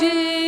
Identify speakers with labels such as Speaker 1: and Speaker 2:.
Speaker 1: pedir.